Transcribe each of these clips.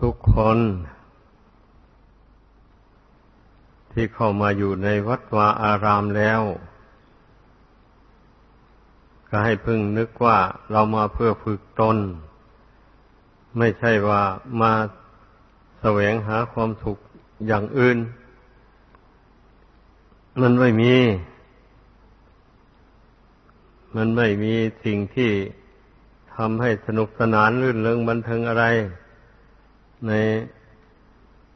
ทุกคน ที่เข้ามาอยู่ในวัดวาอารามแล้ว ก็ให้พึงนึกว่าเรามาเพื่อฝึกตน ไม่ใช่ว่ามาแสวงหาความสุขอย่างอื่น มันไม่มี มันไม่มีสิ่งที่ทำให้สนุกสนานลื่นเริงบันเทิงอะไร ใน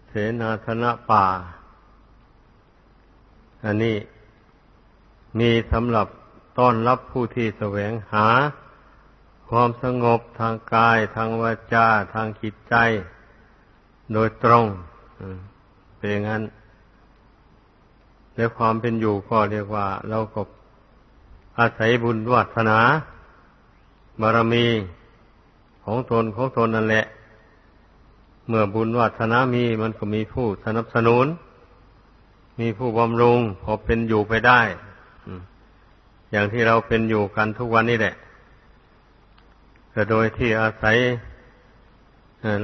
เสนาธนะป่า อันนี้มีสำหรับต้อนรับผู้ที่แสวงหา ความสงบทางกาย ทางวาจา ทางจิตใจ โดยตรงเป็นอย่างนั้นและความเป็นอยู่ก็เรียกว่า เราก็อาศัยบุญวัฒนาบารมีของตนของตนนั่นแหละ เมื่อบุญวัฒนามีมันก็มีผู้สนับสนุน มีผู้บำรุงพอเป็นอยู่ไปได้อย่างที่เราเป็นอยู่กันทุกวันนี้แหละแต่โดยที่อาศัย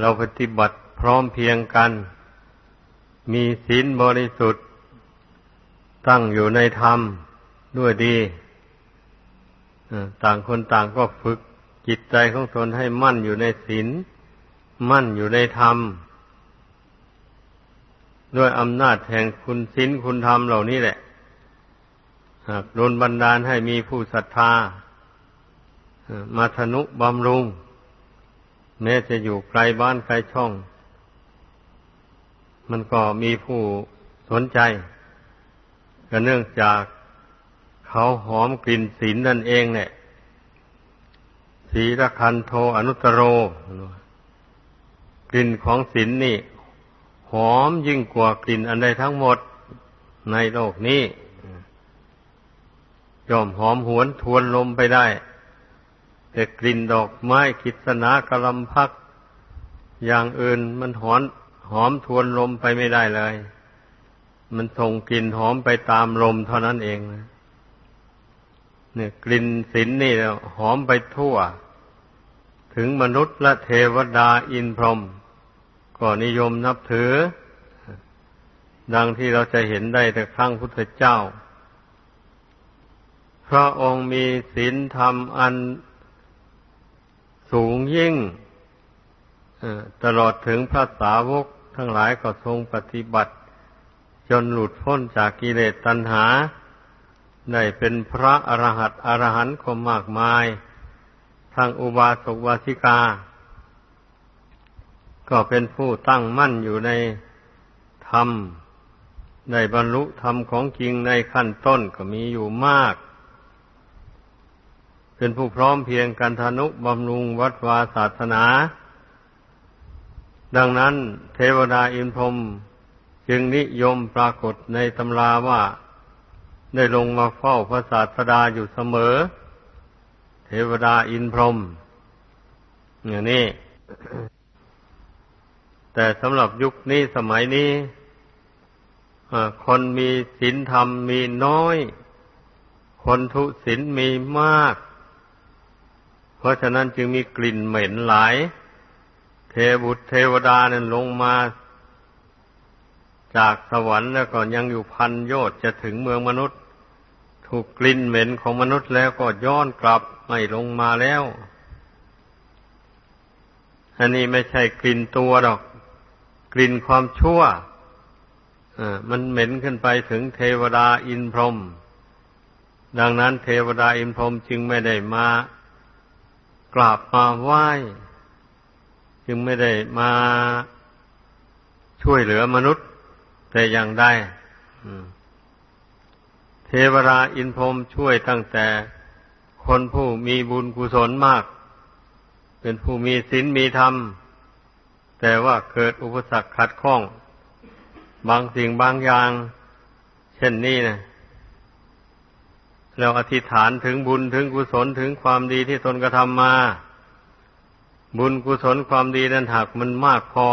เราปฏิบัติพร้อมเพียงกัน มีศีลบริสุทธิ์ ตั้งอยู่ในธรรมด้วยดีต่างคนต่างก็ฝึกจิตใจของตนให้มั่นอยู่ในศีล มั่นอยู่ในธรรม ด้วยอำนาจแห่งคุณศีลคุณธรรมเหล่านี้แหละ หากโดนบันดาลให้มีผู้ศรัทธามาธนุบำรุง แม้จะอยู่ไกลบ้านไกลช่อง มันก็มีผู้สนใจก็เนื่องจากเขาหอมกลิ่นศีลนั่นเองเนี่ยสีรคันโทอนุตโร กลิ่นของศีลนนี่ หอมยิ่งกว่ากลิ่นอันใดทั้งหมดในโลกนี้ยอมหอมหวนทวนลมไปได้ แต่กลิ่นดอกไม้คิสนากระลำพัก อย่างอื่นมันหอนหอมทวนลมไปไม่ได้เลย มันส่งกลิ่นหอมไปตามลมเท่านั้นเองนะเนี่ยกลิ่นสินนี่หอมไปทั่ว ถึงมนุษย์และเทวดาอินพรหม ก็นิยมนับถือ ดังที่เราจะเห็นได้แต่ครั้งพุทธเจ้า พระองค์มีศีลธรรมอันสูงยิ่งตลอดถึงพระสาวกทั้งหลายก็ทรงปฏิบัติ จนหลุดพ้นจากกิเลสตัณหา ได้เป็นพระอรหัตอรหันต์ก็มากมาย ทางอุบาสกวาสิกา ก็เป็นผู้ตั้งมั่นอยู่ในธรรมได้บรรลุธรรมของจริงในขั้นต้นก็มีอยู่มาก เป็นผู้พร้อมเพียงกันทนุบำรุงวัดวาศาสนา ดังนั้นเทวดาอินพรมจึงนิยมปรากฏในตำราว่า ได้ลงมาเฝ้าพระศาสดาอยู่เสมอ เทวดาอินพรมอย่างนี้ แต่สำหรับยุคนี้สมัยนี้คนมีศีลธรรมมีน้อย คนทุศีลมีมาก เพราะฉะนั้นจึงมีกลิ่นเหม็นหลาย เทบุตรเทวดานั้นลงมา จากสวรรค์แล้วก็ยังอยู่พันโยชน์จะถึงเมืองมนุษย์ ถูกกลิ่นเหม็นของมนุษย์แล้วก็ย้อนกลับไม่ลงมาแล้ว อันนี้ไม่ใช่กลิ่นตัวหรอก กลิ่นความชั่วมันเหม็นขึ้นไปถึงเทวดาอินพรหมดังนั้นเทวดาอินพรหมจึงไม่ได้มากราบมาไหว้ จึงไม่ได้มาช่วยเหลือมนุษย์ แต่อย่างใดเทวราอินพรมช่วยตั้งแต่คนผู้มีบุญกุศลมาก เป็นผู้มีศีลมีธรรม แต่ว่าเกิดอุปสรรคขัดข้อง บางสิ่งบางอย่าง เช่นนี้นะเราอธิษฐานถึงบุญถึงกุศลถึงความดีที่ตนกระทำมา บุญกุศลความดีนั้นหากมันมากพอ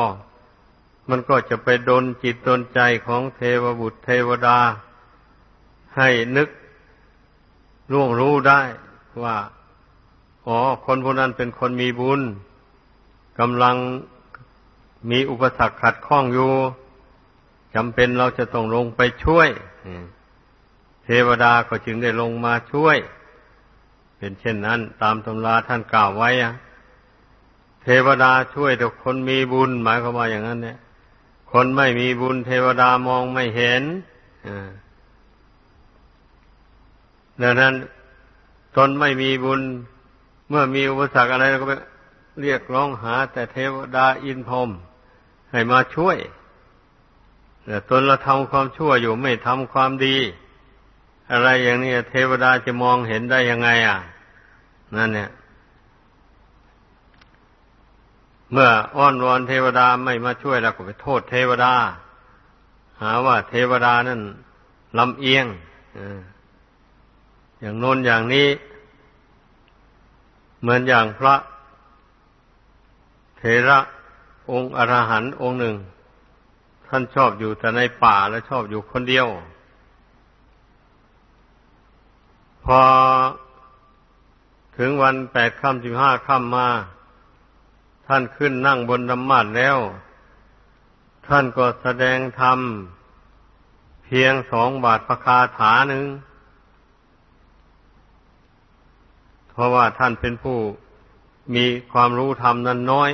มันก็จะไปดนจิตดนใจของเทวบุตรเทวดา ให้นึกล่วงรู้ได้ว่า อ๋อ คนพวกนั้นเป็นคนมีบุญกำลัง มีอุปสรรคขัดข้องอยู่จำเป็นเราจะต้องลงไปช่วยเทวดาก็จึงได้ลงมาช่วย เป็นเช่นนั้น ตามตำราท่านกล่าวไว้เทวดาช่วยแต่คนมีบุญหมายความว่าอย่างนั้น เนี่ย คนไม่มีบุญ เทวดามองไม่เห็นดังนั้นตนไม่มีบุญ เมื่อมีอุปสรรคอะไรเราก็ไปเรียกร้องหา แต่เทวดาอินพรม ให้มาช่วยแต่ตนเราทำความชั่วอยู่ไม่ทำความดี อะไรอย่างนี้เทวดาจะมองเห็นได้ยังไง อะ นั่นเนี่ย เมื่ออ้อนวอนเทวดาไม่มาช่วยเราก็ไปโทษเทวดา หาว่าเทวดานั่นลำเอียงอย่างโน้นอย่างนี้ เหมือนอย่างพระเทระ องค์อรหันต์องค์หนึ่ง ท่านชอบอยู่แต่ในป่าและชอบอยู่คนเดียว พอถึงวันแปดค่ำสิบห้าค่ำมา ท่านขึ้นนั่งบนธรรมาสแล้ว ท่านก็แสดงธรรมเพียงสองบาทประคาถาหนึ่ง เพราะว่าท่านเป็นผู้มีความรู้ธรรมนั้นน้อย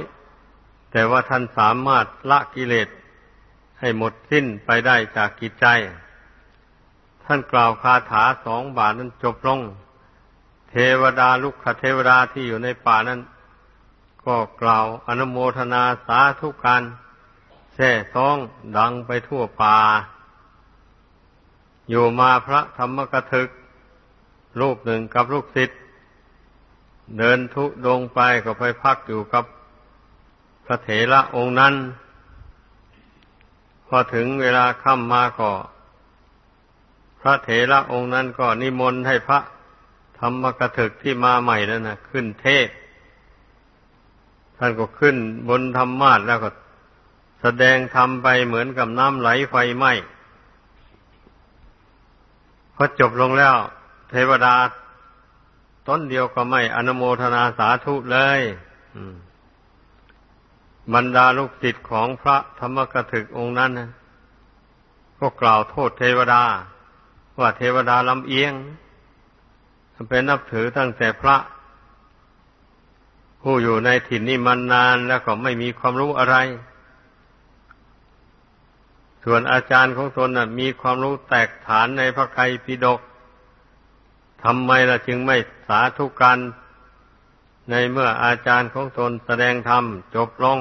แต่ว่าท่านสามารถละกิเลสให้หมดสิ้นไปได้จากกิจใจ ท่านกล่าวคาถาสองบาทนั้นจบลง เทวดาลุกขเทวดาที่อยู่ในป่านั้น ก็กล่าวอนุโมทนาสาธุการแท่ท้องดังไปทั่วป่า อยู่มาพระธรรมกถึก รูปหนึ่งกับลูกศิษย์เดินทุดงไปก็ไปพักอยู่กับ ระเถระองค์นั้น พอถึงเวลาค่ำมาก็ พระเถระองค์นั้นก็นิมนต์ให้พระธรรมกถึกที่มาใหม่นั่นนะขึ้นเทศ ท่านก็ขึ้นบนธรรมาสแล้วก็แสดงธรรมไปเหมือนกับน้ำไหลไฟไหม้พอจบลงแล้ว เทวดา ต้นเดียวก็ไม่ อนุโมทนาสาธุเลย อืม บรรดาลูกศิษย์ของพระธรรมกถึกองค์นั้นนะก็กล่าวโทษเทวดา ว่าเทวดาลำเอียงเป็นนับถือตั้งแต่พระ ผู้อยู่ในถิ่นนี้มันนานแล้วก็ไม่มีความรู้อะไร ส่วนอาจารย์ของตนนะมีความรู้แตกฐานในพระไตรปิฎกทำไมล่ะจึงไม่สาธุการ ในเมื่ออาจารย์ของตนแสดงธรรมจบลง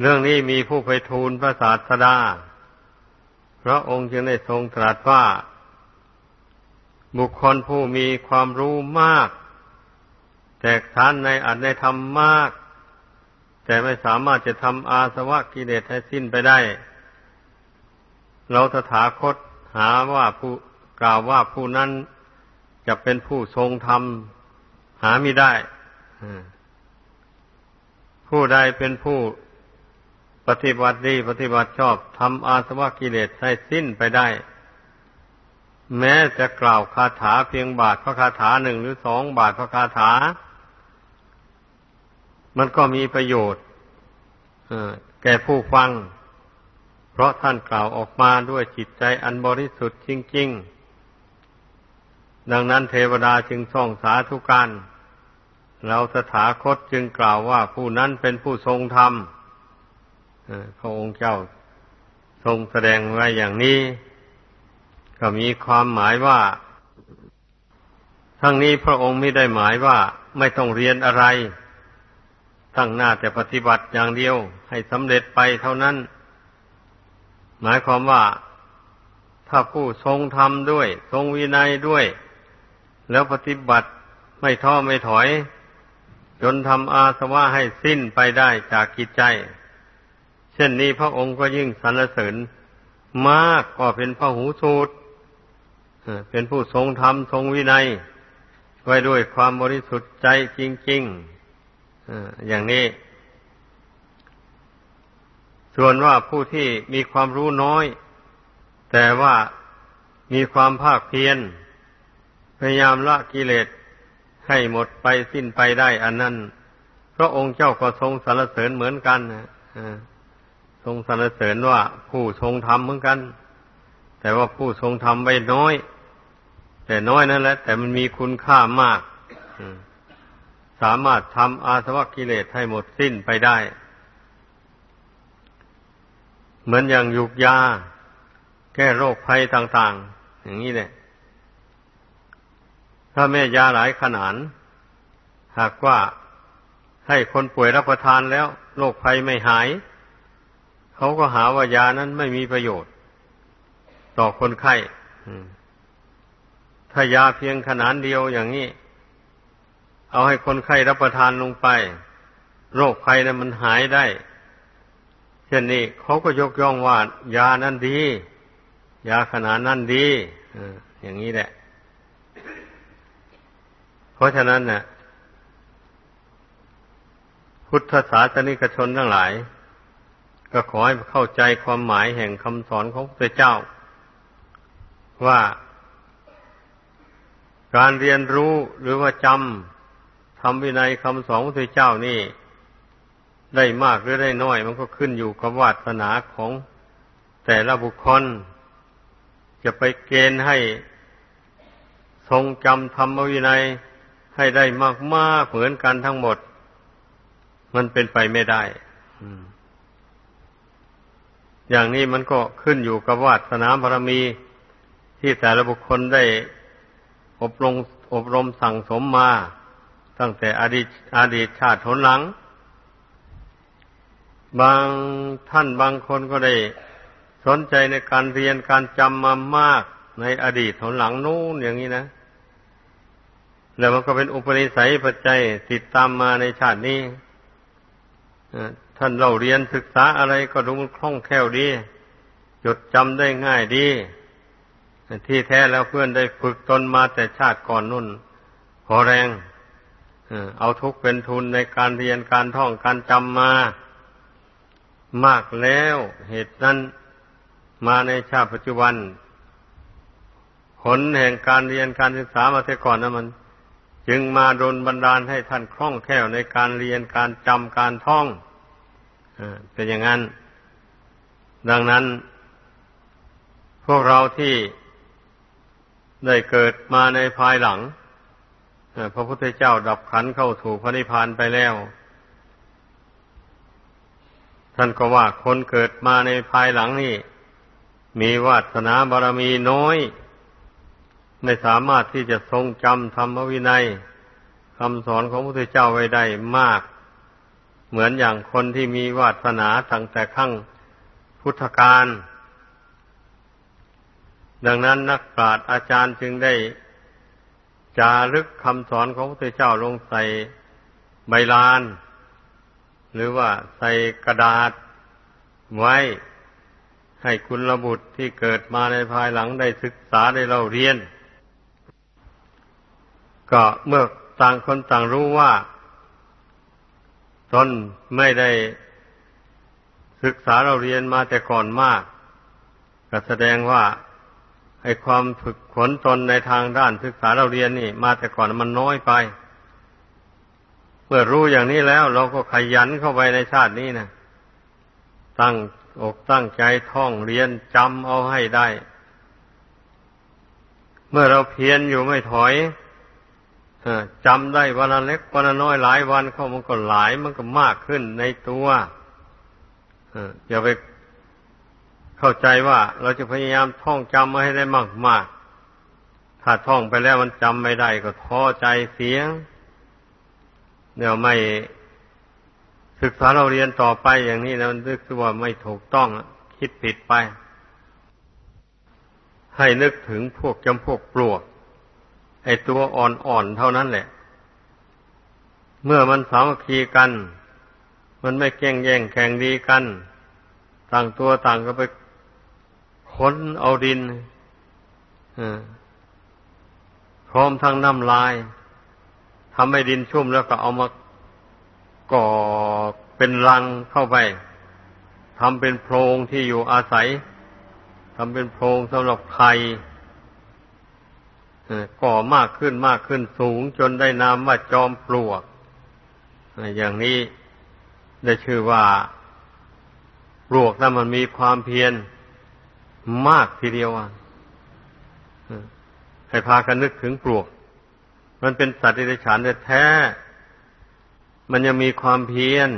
เรื่องนี้มีผู้ไปทูลพระศาสดา พระองค์จึงได้ทรงตรัสว่า บุคคลผู้มีความรู้มาก แตกทานในอัตในธรรมมาก แต่ไม่สามารถจะทำอาสวะกิเลสให้สิ้นไปได้ เราตถาคตหาว่าผู้กล่าวว่าผู้นั้น จะเป็นผู้ทรงธรรม หาไม่ได้ผู้ใดเป็นผู้ปฏิบัติดีปฏิบัติชอบทำอาสวะกิเลสให้สิ้นไปได้ แม้จะกล่าวคาถาเพียงบาทพระคาถาหนึ่งหรือสองบาทพระคาถา มันก็มีประโยชน์แก่ผู้ฟัง เพราะท่านกล่าวออกมาด้วยจิตใจอันบริสุทธิ์จริง ๆ ดังนั้นเทวดาจึงส่องสาธุการเราสถาคตจึงกล่าวว่าผู้นั้นเป็นผู้ทรงธรรมพระองค์เจ้าทรงแสดงไว้อย่างนี้ ก็มีความหมายว่า ทั้งนี้พระองค์ไม่ได้หมายว่าไม่ต้องเรียนอะไรตั้งหน้าแต่ปฏิบัติอย่างเดียวให้สำเร็จไปเท่านั้น หมายความว่า ถ้าผู้ทรงธรรมด้วย ทรงวินัยด้วย แล้วปฏิบัติไม่ท้อไม่ถอย จนทำอาสวะให้สิ้นไปได้จากกิจใจ เช่นนี้พระองค์ก็ยิ่งสรรเสริญมากกว่าเป็นพระหูสูตรเป็นผู้ทรงธรรมทรงวินัย ไว้ด้วยความบริสุทธิ์ใจจริงๆอย่างนี้ ส่วนว่าผู้ที่มีความรู้น้อย แต่ว่ามีความภาคเพียร ยายามละกิเลสให้หมดไปสิ้นไปได้อันนั้นพระองค์เจ้าก็ทรงสรรเสริญเหมือนกันนะทรงสรรเสริญว่าผู้ทรงธรรมเหมือนกัน แต่ว่าผู้ทรงธรรมไปน้อย แต่น้อยนั่นแหละ แต่มันมีคุณค่ามากสามารถทำอาสวะกิเลสให้หมดสิ้นไปได้ เหมือนอย่างยุกยา แก้โรคภัยต่าง ๆ อย่างนี้แหละ ถ้าแม่ยาหลายขนาดหากว่าให้คนป่วยรับประทานแล้วโรคภัยไม่หาย เขาก็หาว่ายานั้นไม่มีประโยชน์ ต่อคนไข้ถ้ายาเพียงขนาดเดียวอย่างนี้ เอาให้คนไข้รับประทานลงไป โรคภัยนั้นมันหายได้เช่นนี้เขาก็ยกย่องว่ายานั้นดี ยาขนาดนั้นดีอย่างนี้แหละ เพราะฉะนั้นเนี่ยพุทธศาสนิกชนทั้งหลาย ก็ขอให้เข้าใจความหมายแห่งคำสอนของพระเจ้า ว่าการเรียนรู้หรือว่าจำทำวินัยคำสอนของพระเจ้านี่ ได้มากหรือได้น้อย มันก็ขึ้นอยู่กับวาสนาของแต่ละบุคคล จะไปเกณฑ์ให้ทรงจำธรรมวินัย ให้ได้มากๆเหมือนกันทั้งหมด มันเป็นไปไม่ได้อย่างนี้มันก็ขึ้นอยู่กับวาสนาบารมี ที่แต่ละบุคคลได้อบรมอบรมสั่งสมมา ตั้งแต่อดีตอดีตชาติทนหลัง บางท่านบางคนก็ได้สนใจในการเรียนการจำมามากในอดีตทนหลังนู้นอย่างนี้นะ แล้วมันก็เป็นอุปนิสัยปัจจัยติดตามมาในชาตินี้ท่านเราเรียนศึกษาอะไรก็ดูมันคล่องแคล่วดี จดจำได้ง่ายดี ที่แท้แล้วเพื่อนได้ฝึกตนมาแต่ชาติก่อนนุ่น พอแรงเอาทุกเป็นทุนในการเรียนการท่องการจำมา มากแล้วเหตุนั้นมาในชาติปัจจุบัน ผลแห่งการเรียนการศึกษามาแต่ก่อนนะมัน จึงมาโดนบันดาลให้ท่านคล่องแคล่วในการเรียนการจำการท่องเป็นอย่างนั้น ดังนั้น พวกเราที่ได้เกิดมาในภายหลังพระพุทธเจ้าดับขันเข้าถูกพระนิพพานไปแล้ว ท่านก็ว่าคนเกิดมาในภายหลังนี่ มีวาสนาบารมีน้อย ไม่สามารถที่จะทรงจำธรรมวินัยคำสอนของพระพุทธเจ้าไว้ได้มาก เหมือนอย่างคนที่มีวาสนาตั้งแต่ขั้งพุทธกาลดังนั้นนักปราชญ์อาจารย์จึงได้จารึกคำสอนของพระพุทธเจ้าลงใส่ใบลาน หรือว่าใส่กระดาษไว้ให้คุณระบุตรที่เกิดมาในภายหลังได้ศึกษาได้เราเรียน ก็เมื่อต่างคนต่างรู้ว่า ตนไม่ได้ศึกษาเราเรียนมาแต่ก่อนมาก ก็แสดงว่าไอ้ความฝึกขนตนในทางด้านศึกษาเราเรียนนี่ มาแต่ก่อนมันน้อยไป เมื่อรู้อย่างนี้แล้ว เราก็ขยันเข้าไปในชาตินี้นะตั้งอกตั้งใจท่องเรียนจำเอาให้ได้ เมื่อเราเพียรอยู่ไม่ถอย จำได้วันละเล็กวันละน้อยหลายวันเข้ามันก็หลายมันก็มากขึ้นในตัวอย่าไปเข้าใจว่าเราจะพยายามท่องจำมาให้ได้มากมากถ้าท่องไปแล้วมันจำไม่ได้ก็ท้อใจเสียงเดี๋ยวไม่ศึกษาเราเรียนต่อไปอย่างนี้นะมันนึกว่าไม่ถูกต้องคิดผิดไป ให้นึกถึงพวกจำพวกปลวก ไอ้ตัวอ่อนๆเท่านั้นแหละ เมื่อมันสามัคคีกัน มันไม่แก่งแย่งแข่งดีกัน ต่างตัวต่างก็ไปค้นเอาดินพร้อมทั้งน้ำลายทำให้ดินชุ่มแล้วก็เอามาก่อเป็นรังเข้าไปทำเป็นโพรงที่อยู่อาศัยทำเป็นโพรงสำหรับไข่ ก่อมากขึ้นมากขึ้นสูงจนได้นามว่าจอมปลวกอย่างนี้ได้ชื่อว่าปลวกนั้นมันมีความเพียรมากทีเดียวอะให้พากันนึกถึงปลวก มันเป็นสัตว์ที่ได้ฉานแท้มันยังมีความเพียร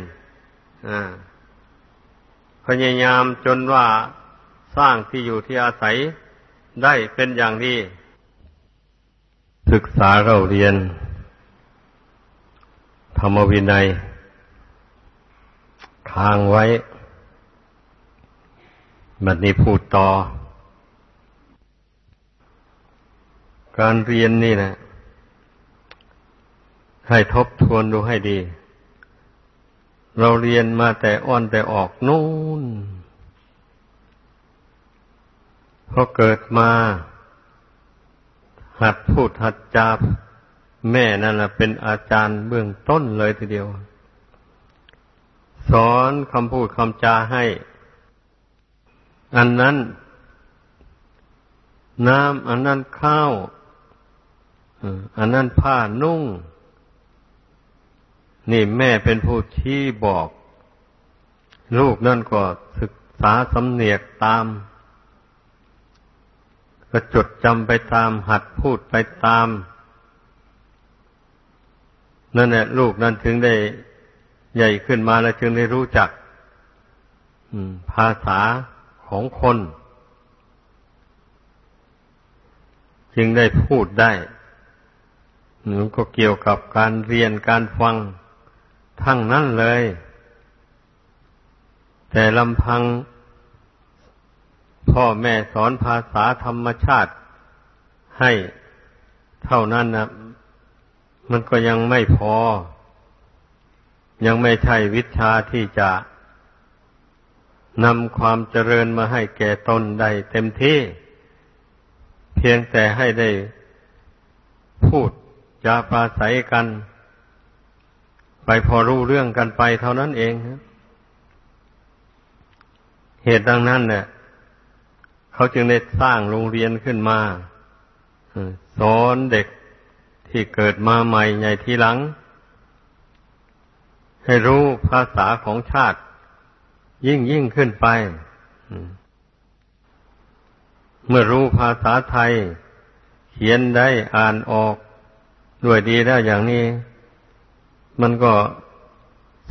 พยายามจนว่าสร้างที่อยู่ที่อาศัยได้เป็นอย่างดี ศึกษาเราเรียน ธรรมวินัยทางไว้ บัดนี้พูดต่อ การเรียนนี่นะให้ทบทวนดูให้ดี เราเรียนมาแต่อ้อนแต่ออกนู่นพอเกิดมา หัดพูดหัดจาแม่นั่นแหละเป็นอาจารย์เบื้องต้นเลยทีเดียว สอนคำพูดคำจาให้ อันนั้น น้ำอันนั้นข้าวอันนั้นผ้านุ่ง นี่แม่เป็นผู้ที่บอก ลูกนั่นก็ศึกษาสำเนียกตาม ก็จดจำไปตามหัดพูดไปตาม นั่นแหละลูกนั้นถึงได้ใหญ่ขึ้นมาแล้วจึงได้รู้จักภาษาของคน จึงได้พูดได้มันก็เกี่ยวกับการเรียนการฟังทั้งนั้นเลย แต่ลำพัง พ่อแม่สอนภาษาธรรมชาติให้เท่านั้นนะมันก็ยังไม่พอ ยังไม่ใช่วิชาที่จะนำความเจริญมาให้แก่ตนได้เต็มที่ เพียงแต่ให้ได้พูดจะปราศัยกัน ไปพอรู้เรื่องกันไปเท่านั้นเอง เหตุดังนั้นเนี่ย เขาจึงได้สร้างโรงเรียนขึ้นมาสอนเด็กที่เกิดมาใหม่ใหญ่ทีหลัง ให้รู้ภาษาของชาติ ยิ่งยิ่งขึ้นไปเมื่อรู้ภาษาไทย เขียนได้อ่านออก ด้วยดีได้อย่างนี้ มันก็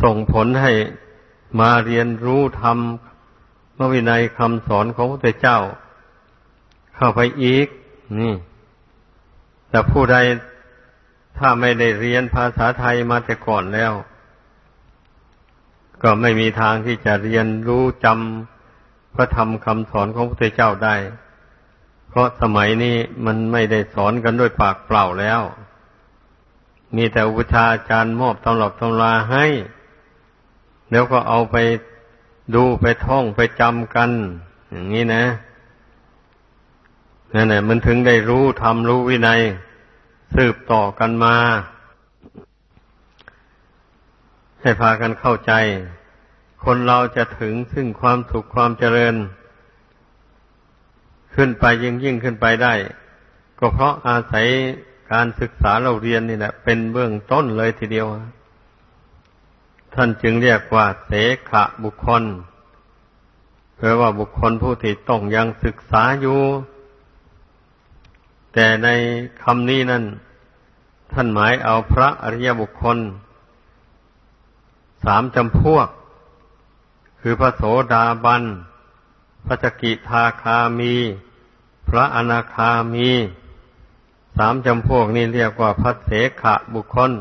ส่งผลให้มาเรียนรู้ทำ พระวินัยคำสอนของพระเจ้า เข้าไปอีก นี่ แต่ผู้ใดถ้าไม่ได้เรียนภาษาไทยมาแต่ก่อนแล้ว ก็ไม่มีทางที่จะเรียนรู้จำพระธรรมคำสอนของพระเจ้าได้ เพราะสมัยนี้มันไม่ได้สอนกันด้วยปากเปล่าแล้ว มีแต่อุปชาอาจารย์มอบตำรับตำราให้ แล้วก็เอาไป ดูไปท่องไปจำกัน อย่างนี้นะนั่นแหละมันถึงได้รู้ทำรู้วินัย สืบต่อกันมา ให้พากันเข้าใจ คนเราจะถึงซึ่งความสุขความเจริญ ขึ้นไปยิ่งยิ่งขึ้นไปได้ ก็เพราะอาศัยการศึกษาเราเรียนนี่แหละเป็นเบื้องต้นเลยทีเดียว ท่านจึงเรียกว่าเสขะบุคคลแปลว่าบุคคลผู้ที่ต้องยังศึกษาอยู่ แต่ในคำนี้นั้นท่านหมายเอาพระอริยบุคคล สามจำพวก คือพระโสดาบัน พระจกิทาคามี พระอนาคามี สามจำพวกนี้เรียกว่าพระเสขะบุคคล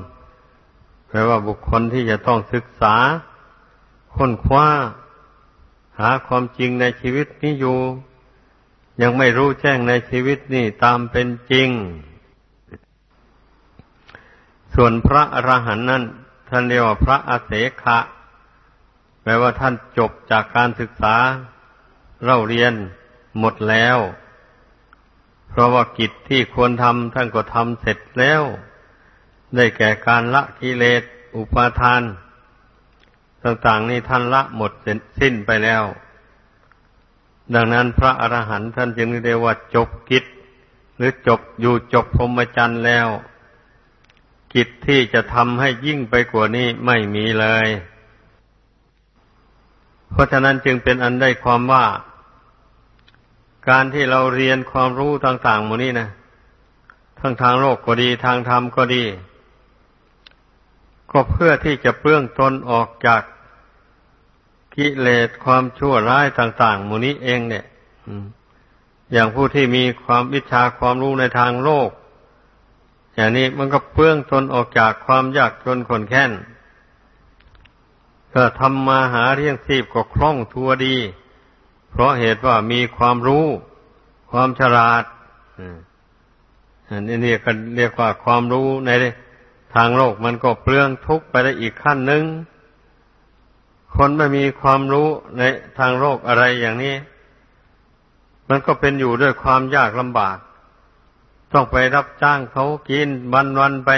แปลว่าบุคคลที่จะต้องศึกษา ค้นคว้า หาความจริงในชีวิตนี้อยู่ ยังไม่รู้แจ้งในชีวิตนี่ตามเป็นจริง ส่วนพระอรหันต์นั้นท่านเรียกว่าพระอาเสขะ แปลว่าท่านจบจากการศึกษาเล่าเรียนหมดแล้ว เพราะว่ากิจที่ควรทำท่านก็ทำเสร็จแล้ว ได้แก่การละกิเลสอุปาทาน ต่างๆนี่ท่านละหมดสิ้นไปแล้ว ดังนั้นพระอรหันต์ท่านจึงเรียกว่าจบกิจ หรือจบอยู่จบพรหมจรรย์แล้ว กิจที่จะทำให้ยิ่งไปกว่านี้ไม่มีเลย เพราะฉะนั้นจึงเป็นอันได้ความว่า การที่เราเรียนความรู้ต่างๆหมดนี้นะทั้งทางโลกก็ดีทางธรรมก็ดี ก็เพื่อที่จะเปื้องตนออกจากกิเลสความชั่วร้ายต่างๆหมู่นี้เองเนี่ยอย่างผู้ที่มีความวิชาความรู้ในทางโลก อย่างนี้มันก็เปื้องตนออกจากความยากจนขนแค้นก็ทำมาหาเรียงชีพก็คล่องทัวดี เพราะเหตุว่ามีความรู้ ความฉลาดอันนี้เรียกเรียกว่าความรู้ใน ทางโลกมันก็เปลืองทุกข์ไปได้อีกขั้นหนึ่ง คนไม่มีความรู้ในทางโลกอะไรอย่างนี้ มันก็เป็นอยู่ด้วยความยากลำบาก ต้องไปรับจ้างเขากินวันวันไป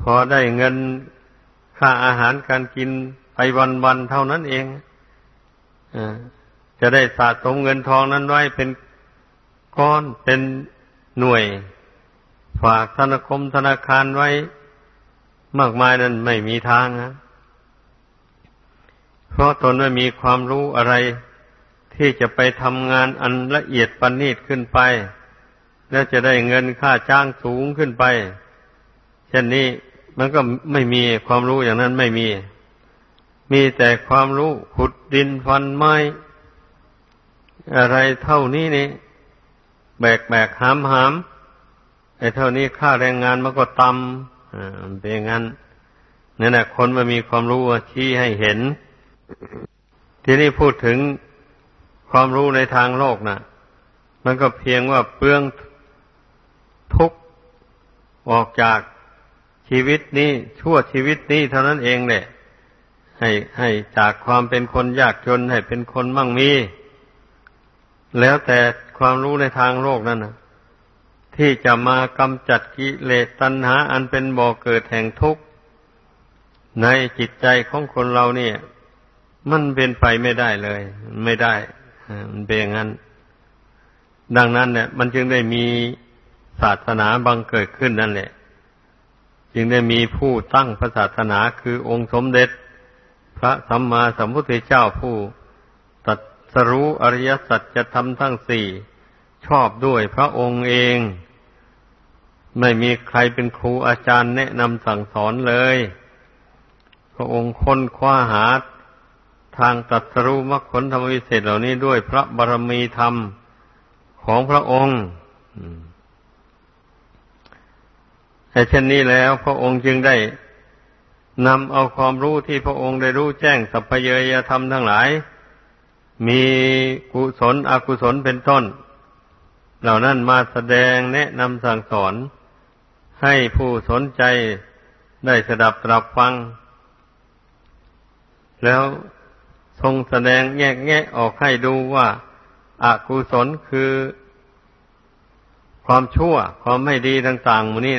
พอได้เงินค่าอาหารการกินไปวันวันเท่านั้นเองอจะได้สะสมเงินทองนั้นไว้เป็นก้อนเป็นหน่วย ฝากธนาคมธนาคารไว้ มากมายนั้นไม่มีทางนะเพราะตนไม่มีความรู้อะไร ที่จะไปทำงานอันละเอียดประณีตขึ้นไป แล้วจะได้เงินค่าจ้างสูงขึ้นไปเช่นนี้มันก็ไม่มีความรู้อย่างนั้นไม่มี มีแต่ความรู้ขุดดินฟันไม้ อะไรเท่านี้นี่แบกแบกหามหามไอ้เท่านี้ค่าแรงงานมันก็ต่ำ เป็นงั้นนั่นแหละคนมันมีความรู้ชี้ให้เห็น ที่นี้พูดถึงความรู้ในทางโลกนะ่ะ มันก็เพียงว่าเปลืองทุกออกจากชีวิตนี้ชั่วชีวิตนี้เท่านั้นเองแหละให้ให้จากความเป็นคนยากจนให้เป็นคนมั่งมี แล้วแต่ความรู้ในทางโลกนั่นนะ ที่จะมากำจัดกิเลสตัณหา อันเป็นบ่อเกิดแห่งทุกข์ ในจิตใจของคนเราเนี่ย มันเป็นไปไม่ได้เลย ไม่ได้มันเป็นอย่างนั้น ดังนั้นเนี่ยมันจึงได้มีศาสนาบังเกิดขึ้นนั่นแหละ จึงได้มีผู้ตั้งพระศาสนาคือองค์สมเด็จ พระสัมมาสัมพุทธเจ้าผู้ตัดสรู้อริยสัจจะทำทั้งสี่ ชอบด้วยพระองค์เอง ไม่มีใครเป็นครูอาจารย์แนะนำสั่งสอนเลย พระองค์ค้นคว้าหาทางตัดสรู้มรรคผลธรรมวิเศษเหล่านี้ด้วยพระบารมีธรรมของพระองค์แต่เช่นนี้แล้วพระองค์จึงได้นำเอาความรู้ที่พระองค์ได้รู้แจ้งสัพเพเยยธรรมทั้งหลาย มีกุศลอกุศลเป็นต้น เหล่านั้นมาแสดงแนะนำสั่งสอน ให้ผู้สนใจได้สดับตรับฟัง แล้วทรงแสดงแยกแยะออกให้ดูว่าอากุศลคือ ความชั่ว ความไม่ดีต่างๆหมูนี่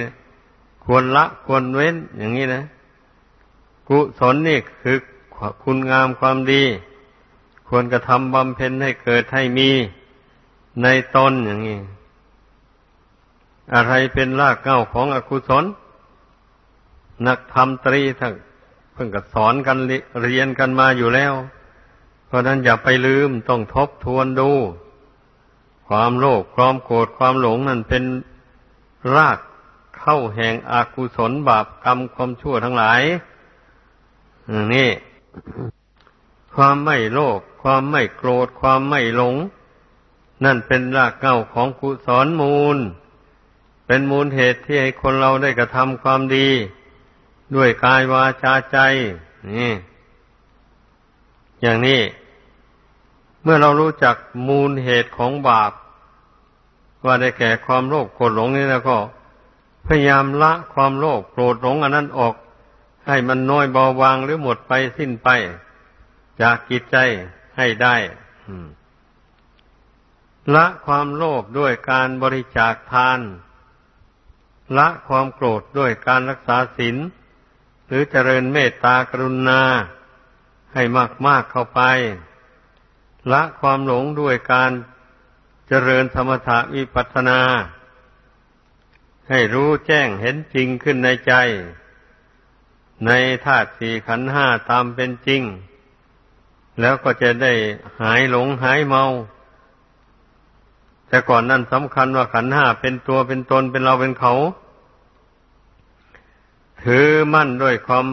ควรละควรเว้นอย่างนี้นะ กุศลนี่คือคุณงามความดี ควรกระทำบำเพ็ญให้เกิดให้มี ในตนอย่างนี้ อะไรเป็นรากเหง้าของอกุศล นักธรรมตรีทั้งเพิ่งก็สอนกันเรียนกันมาอยู่แล้ว เพราะนั้นอย่าไปลืมต้องทบทวนดู ความโลภความโกรธความหลงนั่นเป็นรากเข้าแห่งอกุศลบาปกรรมความชั่วทั้งหลายนี่ ความไม่โลภความไม่โกรธความไม่หลง นั่นเป็นรากเหง้าของกุศลมูล เป็นมูลเหตุที่ให้คนเราได้กระทำความดี ด้วยกายวาจาใจนี่อย่างนี้ เมื่อเรารู้จักมูลเหตุของบาป ว่าได้แก่ความโลภโกรธหลงนี่แล้วก็ พยายามละความโลภโกรธหลงอันนั้นออก ให้มันน้อยเบาบางหรือหมดไปสิ้นไป จากกิจใจให้ได้ ละความโลภด้วยการบริจาคทาน ละความโกรธด้วยการรักษาศีลหรือเจริญเมตตากรุณา ให้มากมากเข้าไป ละความหลงด้วยการเจริญสมถะวิปัสนา ให้รู้แจ้งเห็นจริงขึ้นในใจ ในธาตุสี่ขันห้าตามเป็นจริง แล้วก็จะได้หายหลงหายเมา แต่ก่อนนั้นสำคัญว่าขันห้าเป็นตัวเป็นตนเป็นเราเป็นเขา ถือมั่นด้วยความ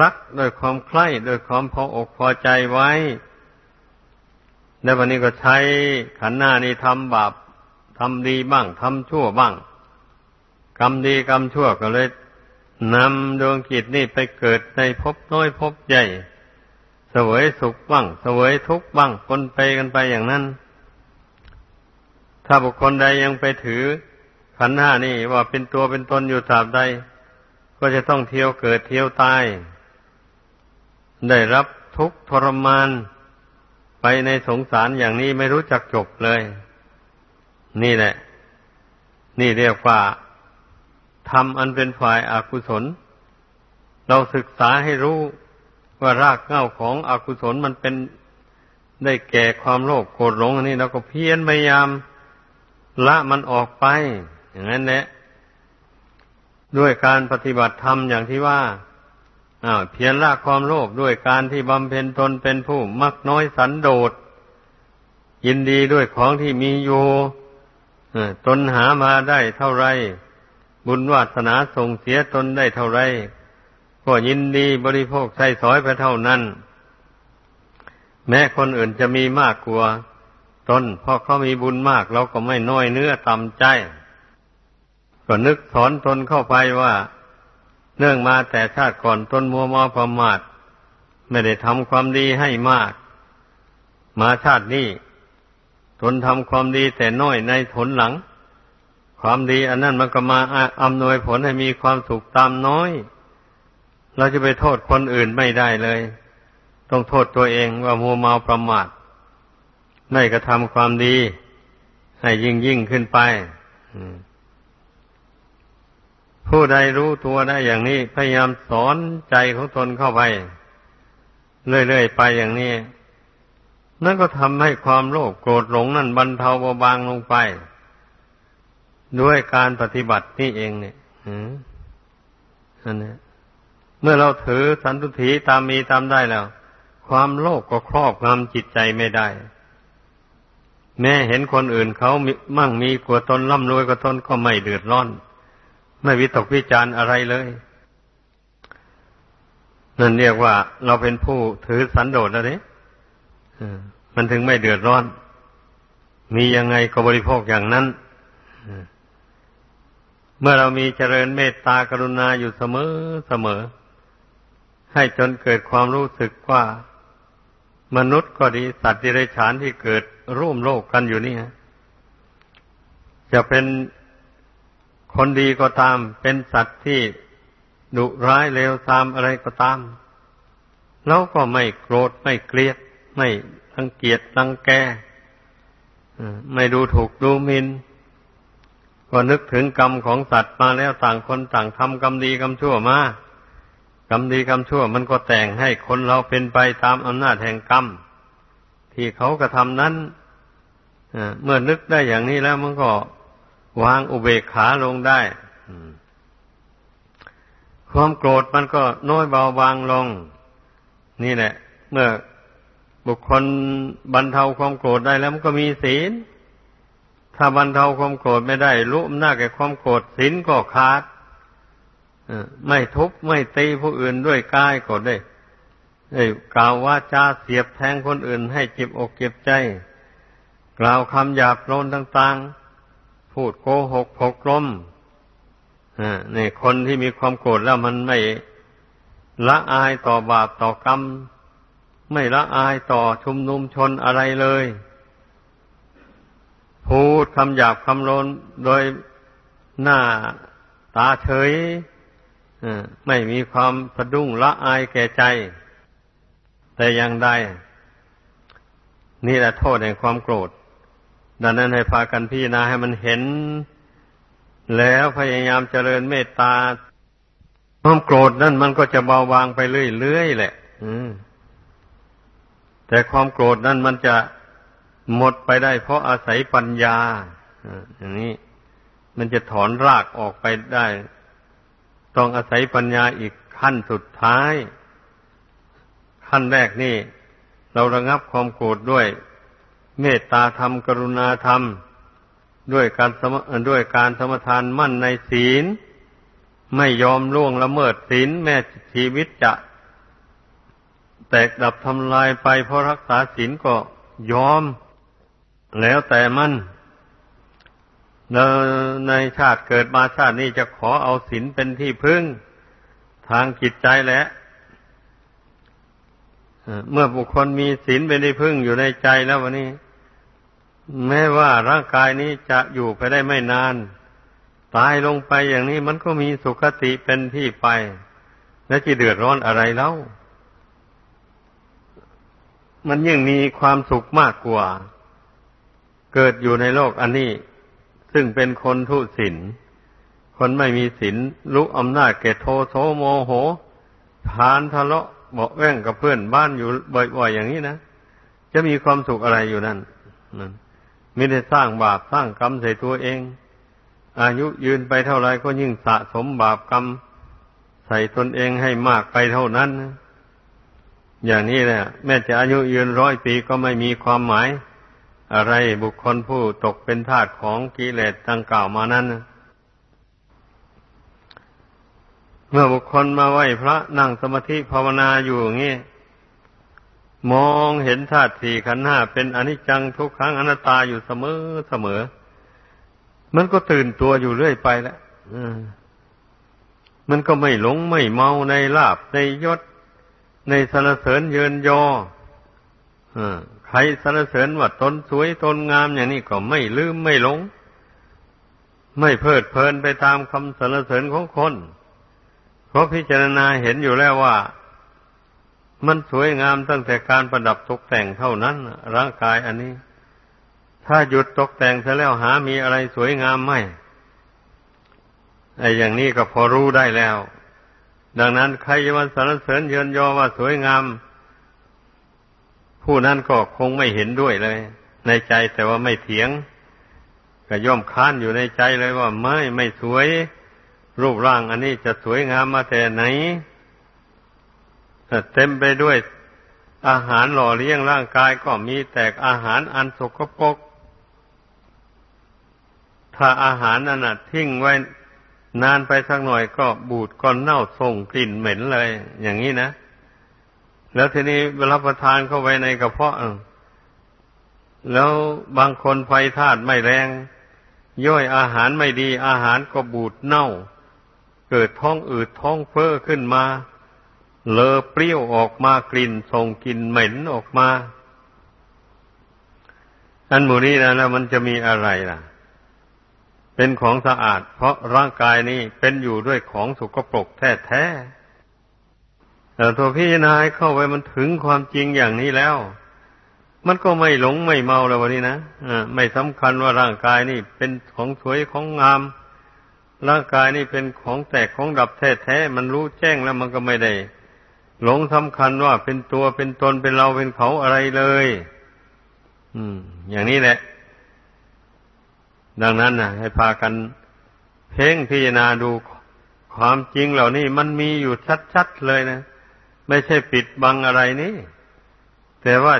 รักด้วยความใคร่ด้วยความพออกพอใจไว้ แล้ววันนี้ก็ใช้ขันหน้านี้ทำบาปทำดีบ้างทำชั่วบ้างกรรมดีกรรมชั่วก็เลยนำดวงกิจนี่ไปเกิดในภพน้อยภพใหญ่ เสวยสุขบ้าง เสวยทุกข์บ้างปนไปกันไปอย่างนั้น ถ้าบุคคลใดยังไปถือขันห้านี่ว่าเป็นตัวเป็นตนอยู่ตราบใด ก็จะต้องเที่ยวเกิดเที่ยวตาย ได้รับทุกข์ทรมาน ไปในสงสารอย่างนี้ไม่รู้จักจบเลย นี่แหละ นี่เรียกว่าทำอันเป็นฝ่ายอากุศล เราศึกษาให้รู้ว่ารากเหง้าของอกุศลมันเป็นได้แก่ความโลภโกรธหลงอันนี้เราก็เพียรพยายาม ละมันออกไป อย่างนั้นแหละด้วยการปฏิบัติธรรมอย่างที่ว่าเพียรละความโลภด้วยการที่บำเพ็ญตนเป็นผู้มักน้อยสันโดษยินดีด้วยของที่มีอยู่ตนหามาได้เท่าไร บุญวาสนาส่งเสียตนได้เท่าไร ก็ยินดีบริโภคใช้สอยไปเท่านั้น แม้คนอื่นจะมีมากกว่า ตนเพราะเขามีบุญมากเราก็ไม่น้อยเนื้อต่ำใจ ก็นึกสอนตนเข้าไปว่า เนื่องมาแต่ชาติก่อนตนมัวมอประมาทไม่ได้ทำความดีให้มาก มาชาตินี้ตนทำความดีแต่น้อยในผลหลัง ความดีอันนั้นมันก็มาอำนวยผลให้มีความสุขตามน้อย เราจะไปโทษคนอื่นไม่ได้เลย ต้องโทษตัวเองว่ามัวเมาประมาท ไม่กระทำความดี ให้ยิ่งยิ่งขึ้นไปผู้ใดรู้ตัวได้อย่างนี้ พยายามสอนใจของตนเข้าไป เรื่อยๆไปอย่างนี้ นั่นก็ทำให้ความโลภโกรธหลงนั่นบรรเทาเบาบางลงไป ด้วยการปฏิบัตินี่เองเนี่ยอันนี้เมื่อเราถือสันตุถีตามมีตามได้แล้ว ความโลภกก็ครอบงำจิตใจไม่ได้ แม้เห็นคนอื่นเขามั่งมีกว่าตนร่ำรวยกว่าตนก็ไม่เดือดร้อน ไม่วิตกวิจารอะไรเลย นั่นเรียกว่าเราเป็นผู้ถือสันโดษแล้วนี่มันถึงไม่เดือดร้อน มียังไงก็บริโภคอย่างนั้น เมื่อเรามีเจริญเมตตากรุณาอยู่เสมอเสมอ ให้จนเกิดความรู้สึกว่า มนุษย์ก็ดีสัตว์ดิเรกชันที่เกิด ร่วมโลกกันอยู่นี่จะเป็นคนดีก็ตาม เป็นสัตว์ที่ดุร้ายเลวทรามอะไรก็ตามเราก็ไม่โกรธไม่เกลียด ไม่รังเกียจรังแกไม่ดูถูกดูหมินก็นึกถึงกรรมของสัตว์มาแล้วต่างคนต่างทำกรรมดีกรรมชั่วมากรรมดีกรรมชั่ว มันก็แต่งให้คนเราเป็นไปตามอำนาจแห่งกรรมที่เขากระทำนั้น เมื่อนึกได้อย่างนี้แล้วมันก็วางอุเบกขาลงได้ความโกรธมันก็น้อยเบาบางลง นี่แหละ เมื่อบุคคลบรรเทาความโกรธได้แล้วมันก็มีศีล ถ้าบรรเทาความโกรธไม่ได้รู้อำนาจแก่ความโกรธศีลก็ขาดไม่ทุบไม่ตีผู้อื่นด้วยกายก็ได้กล่าวว่าจาเสียบแทงคนอื่นให้เจ็บอกเจ็บใจ กล่าวคำหยาบโลนต่างๆ พูดโกหกพกลมนี่คนที่มีความโกรธแล้วมันไม่ละอายต่อบาปต่อกรรม ไม่ละอายต่อชุมนุมชนอะไรเลย พูดคำหยาบคำโลนโดยหน้าตาเฉยไม่มีความสะดุ้งละอายแก่ใจ แต่อย่างใดนี่แหละโทษแห่งความโกรธ ดังนั้นให้พากันพิจารณาให้มันเห็น แล้วพยายามเจริญเมตตาความโกรธนั่นมันก็จะเบาบางไปเรื่อยๆแหละแต่ความโกรธนั่นมันจะหมดไปได้เพราะอาศัยปัญญาอย่างนี้มันจะถอนรากออกไปได้ ต้องอาศัยปัญญาอีกขั้นสุดท้าย ขั้นแรกนี่ เราระงับความโกรธด้วย เมตตาธรรม กรุณาธรรม ด้วยการสมด้วยการสมทานมั่นในศีล ไม่ยอมล่วงละเมิดศีลแม้ชีวิตจะแตกดับทำลายไปเพราะรักษาศีลก็ยอม แล้วแต่มันในชาติเกิดมาชาตินี้จะขอเอาศีลเป็นที่พึ่งทางจิตใจแหละเมื่อบุคคลมีศีลเป็นที่พึ่งอยู่ในใจแล้ววันนี้ แม้ว่าร่างกายนี้จะอยู่ไปได้ไม่นาน ตายลงไปอย่างนี้มันก็มีสุขติเป็นที่ไป และจะเดือดร้อนอะไรแล้วมันยิ่งมีความสุขมากกว่า เกิดอยู่ในโลกอันนี้ ซึ่งเป็นคนทุศินคนไม่มีศีลรู้อำนาจเกตโทโสโมโหทานทะเลาะเบาแว่งกับเพื่อนบ้านอยู่บ่อยๆอย่างนี้นะ จะมีความสุขอะไรอยู่นั่นมัน ไม่ได้สร้างบาปสร้างกรรมใส่ตัวเอง อายุยืนไปเท่าไรก็ยิ่งสะสมบาปกรรมใส่ตนเองให้มากไปเท่านั้น อย่างนี้แหละแม้จะอายุยืนร้อยปีก็ไม่มีความหมาย อะไรบุคคลผู้ตกเป็นทาสของกิเลสดังกล่าวมานั้นเมื่อบุคคลมาไหว้พระนั่งสมาธิภาวนาอยู่อย่างนี้ มองเห็นธาตุสี่ขันธ์ห้าเป็นอนิจจังทุกครั้งอนัตตาอยู่เสมอเสมอ มันก็ตื่นตัวอยู่เรื่อยไปแล้วมันก็ไม่หลงไม่เมาในลาบในยศ ในสรรเสริญเยินยอใครสรรเสริญว่าตนสวยตนงามอย่างนี้ก็ไม่ลืมไม่หลง ไม่เพลิดเพลินไปตามคำสรรเสริญของคน เพราะพิจารณาเห็นอยู่แล้วว่า มันสวยงามตั้งแต่การประดับตกแต่งเท่านั้น ร่างกายอันนี้ ถ้าหยุดตกแต่งเสร็จแล้วหามีอะไรสวยงามไหมไอ้อย่างนี้ก็พอรู้ได้แล้ว ดังนั้นใครจะมาสรรเสริญเยินยอว่าสวยงาม ผู้นั้นก็คงไม่เห็นด้วยเลย ในใจแต่ว่าไม่เถียง ก็ย่อมค้านอยู่ในใจเลยว่าไม่ไม่สวย รูปร่างอันนี้จะสวยงามมาแต่ไหน เต็มไปด้วยอาหารหล่อเลี้ยงร่างกายก็มีแต่อาหารอันสกปรกถ้าอาหารนั้นทิ้งไว้นานไปสักหน่อยก็บูดก็เน่าส่งกลิ่นเหม็นเลย อย่างนี้นะ แล้วทีนี้รับประทานเข้าไปในกระเพาะแล้วบางคนไฟธาตุไม่แรง ย่อยอาหารไม่ดี อาหารก็บูดเน่า เกิดท้องอืดท้องเฟ้อขึ้นมา เลอเปรี้ยวออกมากลิ่นส่งกลิ่นเหม็นออกมา อันหมูนี้นะแล้วมันจะมีอะไรล่ะ เป็นของสะอาด เพราะร่างกายนี้เป็นอยู่ด้วยของสกปรกแท้ๆแต่ตัวพี่นายเข้าไปมันถึงความจริงอย่างนี้แล้ว มันก็ไม่หลงไม่เมาแล้ววันนี้นะะไม่สำคัญว่าร่างกายนี่เป็นของสวยของงามร่างกายนี่เป็นของแตกของดับแท้ๆ มันรู้แจ้งแล้วมันก็ไม่ได้ หลงสำคัญว่าเป็นตัวเป็นตนเป็นเราเป็นเขาอะไรเลย อืม อย่างนี้แหละ ดังนั้นนะให้พากันเพ่งพิจารณาดูความจริงเหล่านี้มันมีอยู่ชัดๆเลยนะ ไม่ใช่ปิดบังอะไรนี่ แต่ว่า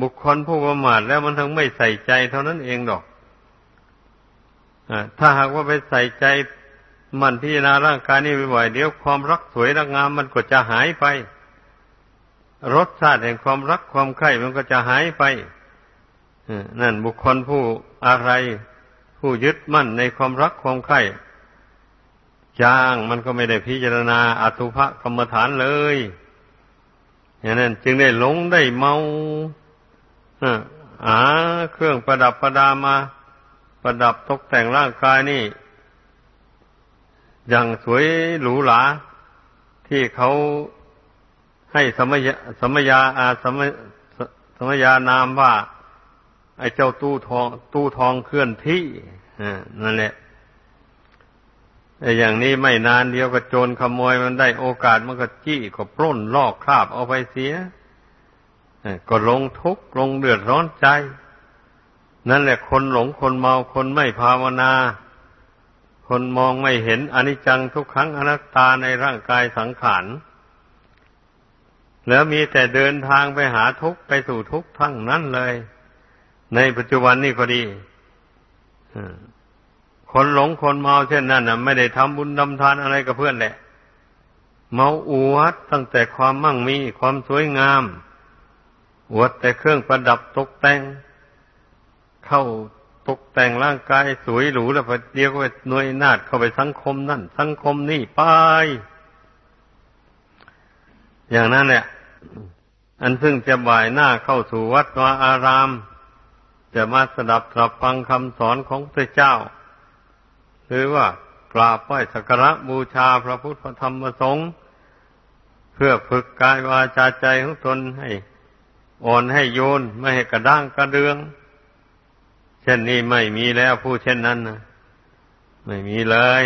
บุคคลผู้ประมาทแล้วมันทั้งไม่ใส่ใจเท่านั้นเองดอกอถ้าหากว่าไปใส่ใจ มันพิจารณาร่างกายนี้บ่อยๆเดี๋ยวความรักสวยรักงามมันก็จะหายไปรสชาติแห่งความรักความใคร่มันก็จะหายไปนั่นบุคคลผู้อะไร ผู้ยึดมั่นในความรักความใคร่จ้างมันก็ไม่ได้พิจารณาอสุภะกรรมฐานเลยอย่างนั้นจึงได้หลงได้เมาอาเครื่องประดับประดามา ประดับตกแต่งร่างกายนี่ อย่างสวยหรูหราที่เขาให้สมยาสมยาอาสมสมยานามว่า ไอ้เจ้าตู้ทอง ตู้ทองเคลื่อนที่นั่นแหละไอ้อย่างนี้ไม่นานเดียวก็โจรขโมยมันได้โอกาสมันก็จี้ก็ปล้นลอกคราบเอาไปเสียก็ลงทุกข์ลงเดือดร้อนใจ นั่นแหละคนหลงคนเมาคนไม่ภาวนา คนมองไม่เห็นอนิจจังทุกครั้งอนัตตาในร่างกายสังขาร แล้วมีแต่เดินทางไปหาทุกข์ไปสู่ทุกข์ทั้งนั้นเลย ในปัจจุบันนี่ก็ดีคนหลงคนเมาเช่นนั้นนะไม่ได้ทำบุญทำทานอะไรกับเพื่อนแหละ เมาอวดตั้งแต่ความมั่งมีความสวยงามอวดแต่เครื่องประดับตกแต่ง เข้า ตกแต่งร่างกายสวยหรูแล้วเดียวก็ไปหน่วยนาดเข้าไปสังคมนั่น สังคมนี่ไป อย่างนั้นแหละอันซึ่งจะบ่ายหน้าเข้าสู่วัดวาอาราม จะมาสดับตรับฟังคำสอนของพระเจ้า หรือว่ากราบไหว้สักการะบูชาพระพุทธธรรมประสงค์เพื่อฝึกกายวาจาใจของตนให้ อ่อนให้โยน ไม่ให้กระด้างกระเดือง เช่นนี้ไม่มีแล้วผู้เช่นนั้นนะไม่มีเลย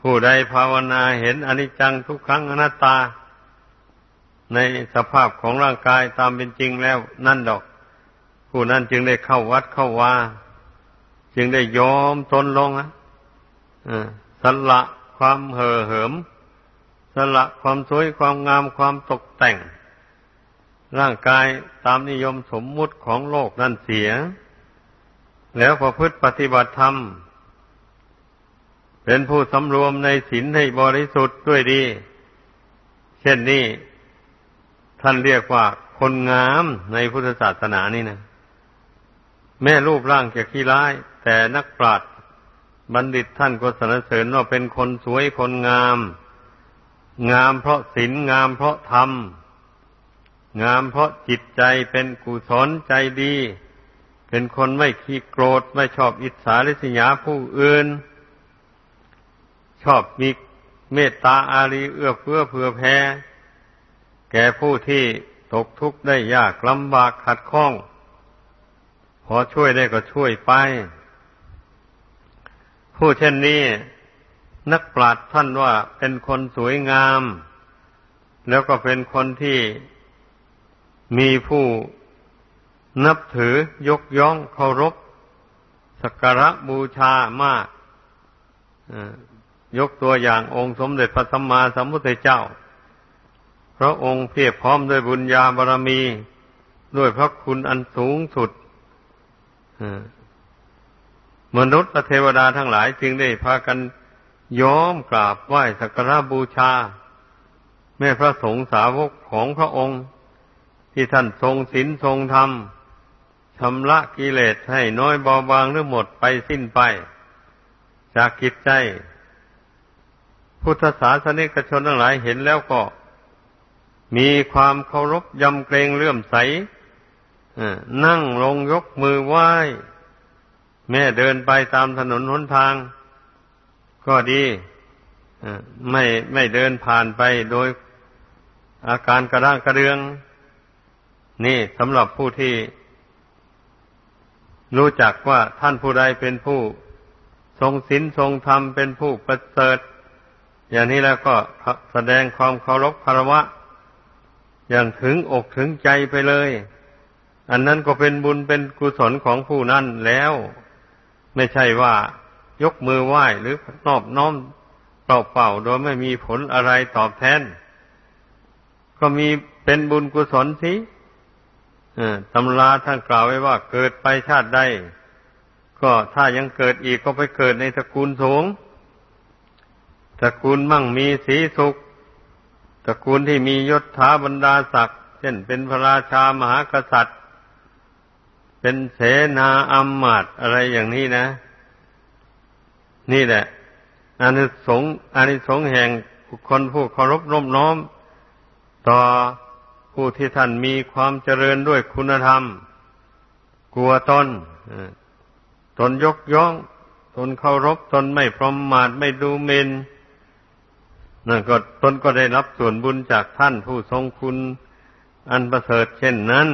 ผู้ใดภาวนาเห็นอนิจจังทุกครั้งอนัตตา ในสภาพของร่างกายตามเป็นจริงแล้วนั่นดอก ผู้นั้นจึงได้เข้าวัดเข้าวาจึงได้ยอมตนลงนะสละความเห่อเหิม สละความสวยความงามความตกแต่ง ร่างกายตามนิยมสมมุติของโลกนั่นเสีย แล้วประพฤติปฏิบัติธรรม เป็นผู้สำรวมในศีลให้บริสุทธิ์ด้วยดี เช่นนี้ ท่านเรียกว่าคนงามในพุทธศาสนานี่นะ แม่รูปร่างจะขี้ร้าย แต่นักปราชญ์บัณฑิตท่านก็สรรเสริญว่าเป็นคนสวยคนงาม งามเพราะศีลงามเพราะธรรม งามเพราะจิตใจเป็นกุศลใจดี เป็นคนไม่ขี้โกรธไม่ชอบอิจฉาริษยาผู้อื่น ชอบมีเมตตาอารีเอื้อเฟื้อเผื่อแผ่แก่ผู้ที่ตกทุกข์ได้ยากลำบากขัดข้อง พอช่วยได้ก็ช่วยไป ผู้เช่นนี้ นักปราชญ์ท่านว่าเป็นคนสวยงาม แล้วก็เป็นคนที่มีผู้ นับถือยกย่องเคารพสักการะบูชามากยกตัวอย่างองค์สมเด็จพระสัมมาสัมพุทธเจ้า พระองค์เพียบพร้อมด้วยบุญญาบารมี ด้วยพระคุณอันสูงสุดมนุษย์และเทวดาทั้งหลายจึงได้พากันย้อมกราบไหว้สักการะบูชา แม่พระสงฆ์สาวกของพระองค์ ที่ท่านทรงศีลทรงธรรม ชำระกิเลสให้น้อยเบาบางหรือหมดไปสิ้นไป จากกิจใจ พุทธศาสนิกชนทั้งหลายเห็นแล้วก็ มีความเคารพยำเกรงเลื่อมใสนั่งลงยกมือไหว้ แม่เดินไปตามถนนหนทาง ก็ดีไม่ไม่เดินผ่านไปโดยอาการกระด้างกระเดือง นี่สำหรับผู้ที่ รู้จักว่าท่านผู้ใดเป็นผู้ ทรงศีลทรงธรรมเป็นผู้ประเสริฐ อย่างนี้แล้วก็แสดงความเคารพคารวะ อย่างถึงอกถึงใจไปเลย อันนั้นก็เป็นบุญเป็นกุศลของผู้นั้นแล้ว ไม่ใช่ว่ายกมือไหว้หรือนอบน้อมเปล่าๆโดยไม่มีผลอะไรตอบแทน ก็มีเป็นบุญกุศลสิ ตำราท่านกล่าวไว้ว่าเกิดไปชาติใดก็ถ้ายังเกิดอีกก็ไปเกิดในตระกูลสูงตระกูลมั่งมีสีสุขตระกูลที่มียศถาบรรดาศักดิ์เช่นเป็นพระราชามหากษัตริย์ เป็นเสนาอัมมาตอะไรอย่างนี้นะ นี่แหละอานิสงส์อานิสงส์แห่งคนผู้เคารพร่มน้อม ต่อ ผู้ที่ท่านมีความเจริญด้วยคุณธรรม กลัวตนตนยกย่อง ตนเคารพตนไม่พรหมมาดไม่ดูเมนนั่นก็ตนก็ได้รับส่วนบุญจากท่านผู้ทรงคุณอันประเสริฐเช่นนั้น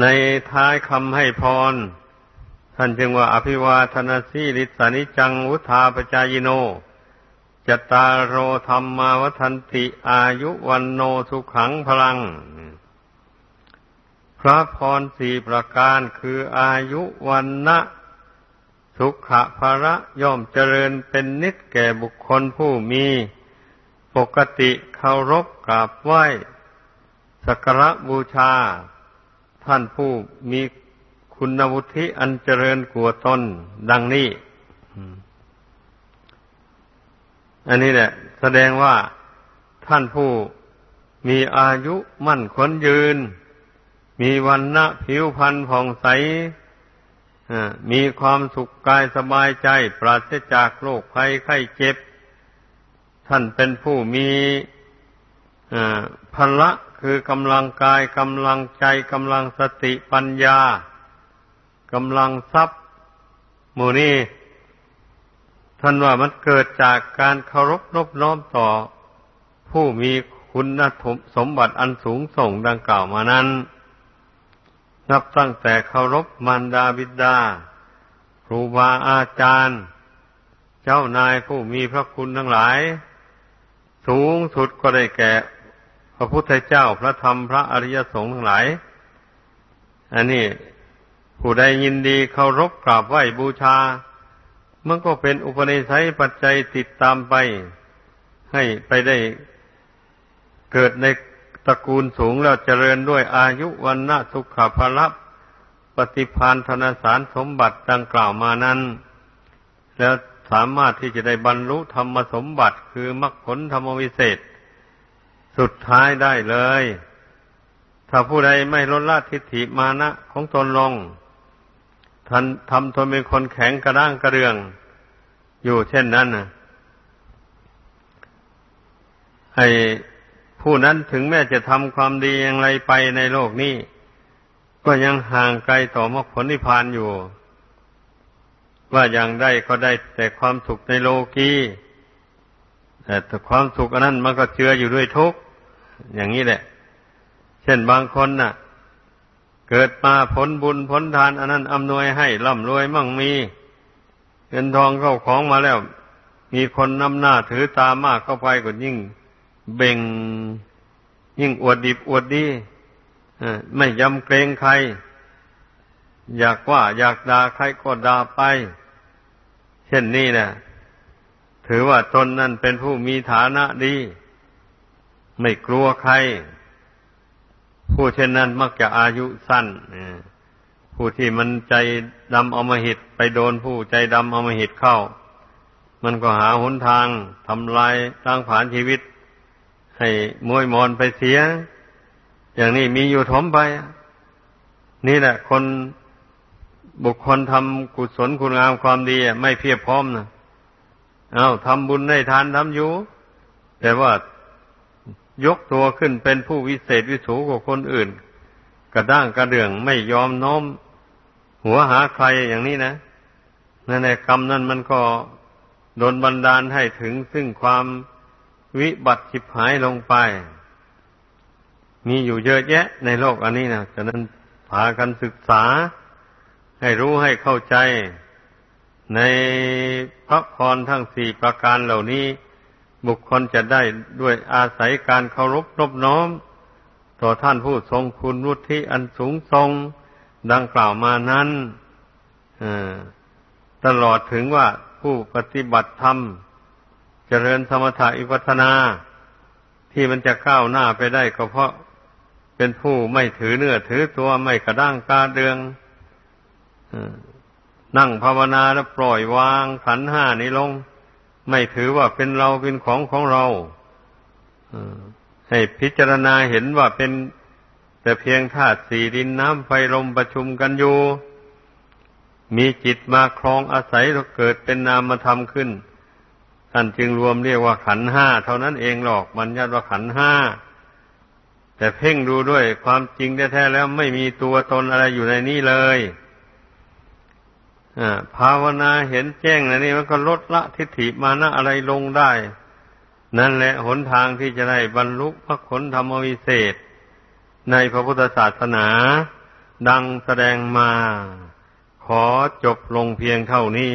ในท้ายคำให้พร ท่านจึงว่าอภิวาทนาสีลิสานิจังวุธาปจายโน จตารโรธรรมาวทันติอายุวันโนสุขังพลัง พระพรสี่ประการคืออายุวันนะสุขะภระย่อมเจริญเป็นนิดแก่บุคคลผู้มีปกติเคารพกราบไหว้สักการะบูชา ท่านผู้มีคุณวุฒิอันเจริญกว่าตนดังนี้ อันนี้แหละ แสดงว่าท่านผู้มีอายุมั่นขนยืน มีวันณะผิวพรรณผ่องใสมีความสุขกายสบายใจ ปราศจากโรคภัยไข้เจ็บ ท่านเป็นผู้มีพละคือกำลังกายกำลังใจกำลังสติปัญญากำลังทรัพย์มูนี้ ท่านว่ามันเกิดจากการเคารพนบน้อมต่อ ผู้มีคุณสมบัติอันสูงส่งดังกล่าวมานั้น นับตั้งแต่เคารพมารดาบิดาครูบาอาจารย์ เจ้านายผู้มีพระคุณทั้งหลาย สูงสุดก็ได้แก่พระพุทธเจ้าพระธรรมพระอริยสงฆ์ทั้งหลาย อันนี้ผู้ใดยินดีเคารพกราบไหว้บูชา มันก็เป็นอุปนิสัยปัจจัยติดตามไป ให้ไปได้เกิดในตระกูลสูงแล้วเจริญด้วยอายุวันนะสุขภาลับปฏิพานธนสารสมบัติดังกล่าวมานั้น แล้วสามารถที่จะได้บรรลุธรรมสมบัติคือมรรคผลธรรมวิเศษ สุดท้ายได้เลย ถ้าผู้ใดไม่ลดละทิฏฐิมานะของตนลง ท่านทำตนเป็นคนแข็งกระด้างกระเรือง อยู่เช่นนั้นนะให้ผู้นั้นถึงแม้จะทำความดีอย่างไรไปในโลกนี้ ก็ยังห่างไกลต่อมรรคผลนิพพานอยู่ ว่าอย่างได้ก็ได้แต่ความสุขในโลกีแต่ความสุขอันนั้นมันก็เจืออยู่ด้วยทุกข์อย่างนี้แหละ เช่นบางคนน่ะ เกิดมาผลบุญผลทานอันนั้นอำนวยให้ร่ำรวยมั่งมีเงินทองเข้าของมาแล้ว มีคนนำหน้าถือตามากเข้าไปก็ยิ่ง เบ่ง ยิ่งอวดดิบอวดดีไม่ยำเกรงใคร อยากว่าอยากด่าใครก็ด่าไป เช่นนี้นะถือว่าตนนั่นเป็นผู้มีฐานะดี ไม่กลัวใคร ผู้เช่นนั้นมักจะอายุสั้นผู้ที่มันใจดำอมหิตไปโดนผู้ใจดำอมหิตเข้า มันก็หาหนทางทำลายตั้งผานชีวิต ให้มวยมอนไปเสีย อย่างนี้มีอยู่ถมไป นี่แหละ คนบุคคลทำกุศลคุณงามความดีไม่เพียบพร้อมนะเอ้าทำบุญได้ทานทำอยู่ แต่ว่า ยกตัวขึ้นเป็นผู้วิเศษวิสูกว่าคนอื่น กระด้างกระเดื่องไม่ยอมน้อม หัวหาใครอย่างนี้นะนั่นแหละกรรมนั้นมันก็โดนบันดาลให้ถึงซึ่งความวิบัติฉิบหายลงไป มีอยู่เยอะแยะในโลกอันนี้นะฉะนั้นพากันศึกษา ให้รู้ให้เข้าใจ ในพระพรทั้งสี่ประการเหล่านี้ บุคคลจะได้ด้วยอาศัยการเคารพนบน้อม ต่อท่านผู้ทรงคุณวุฒิอันสูงทรงดังกล่าวมานั้นตลอดถึงว่าผู้ปฏิบัติธรรม เจริญสมถะอิปัฒนา ที่มันจะก้าวหน้าไปได้ก็เพราะเป็นผู้ไม่ถือเนื้อถือตัวไม่กระด้างกาเดืองนั่งภาวนาแล้วปล่อยวางขันห้านี้ลง ไม่ถือว่าเป็นเราเป็นของของเราให้พิจารณาเห็นว่าเป็นแต่เพียงธาตุสี่ดินน้ำไฟลมประชุมกันอยู่ มีจิตมาครองอาศัยแล้วเกิดเป็นนามธรรมขึ้น ท่านจึงรวมเรียกว่าขันห้าเท่านั้นเองหรอกมันยัดว่าขันห้า แต่เพ่งดูด้วยความจริงแท้ๆแล้วไม่มีตัวตนอะไรอยู่ในนี้เลย ภาวนาเห็นแจ้งนะนี่มันก็ลดละทิฏฐิมานะอะไรลงได้ นั่นแหละหนทางที่จะได้บรรลุพระขนธรรมวิเศษ ในพระพุทธศาสนา ดังแสดงมา ขอจบลงเพียงเท่านี้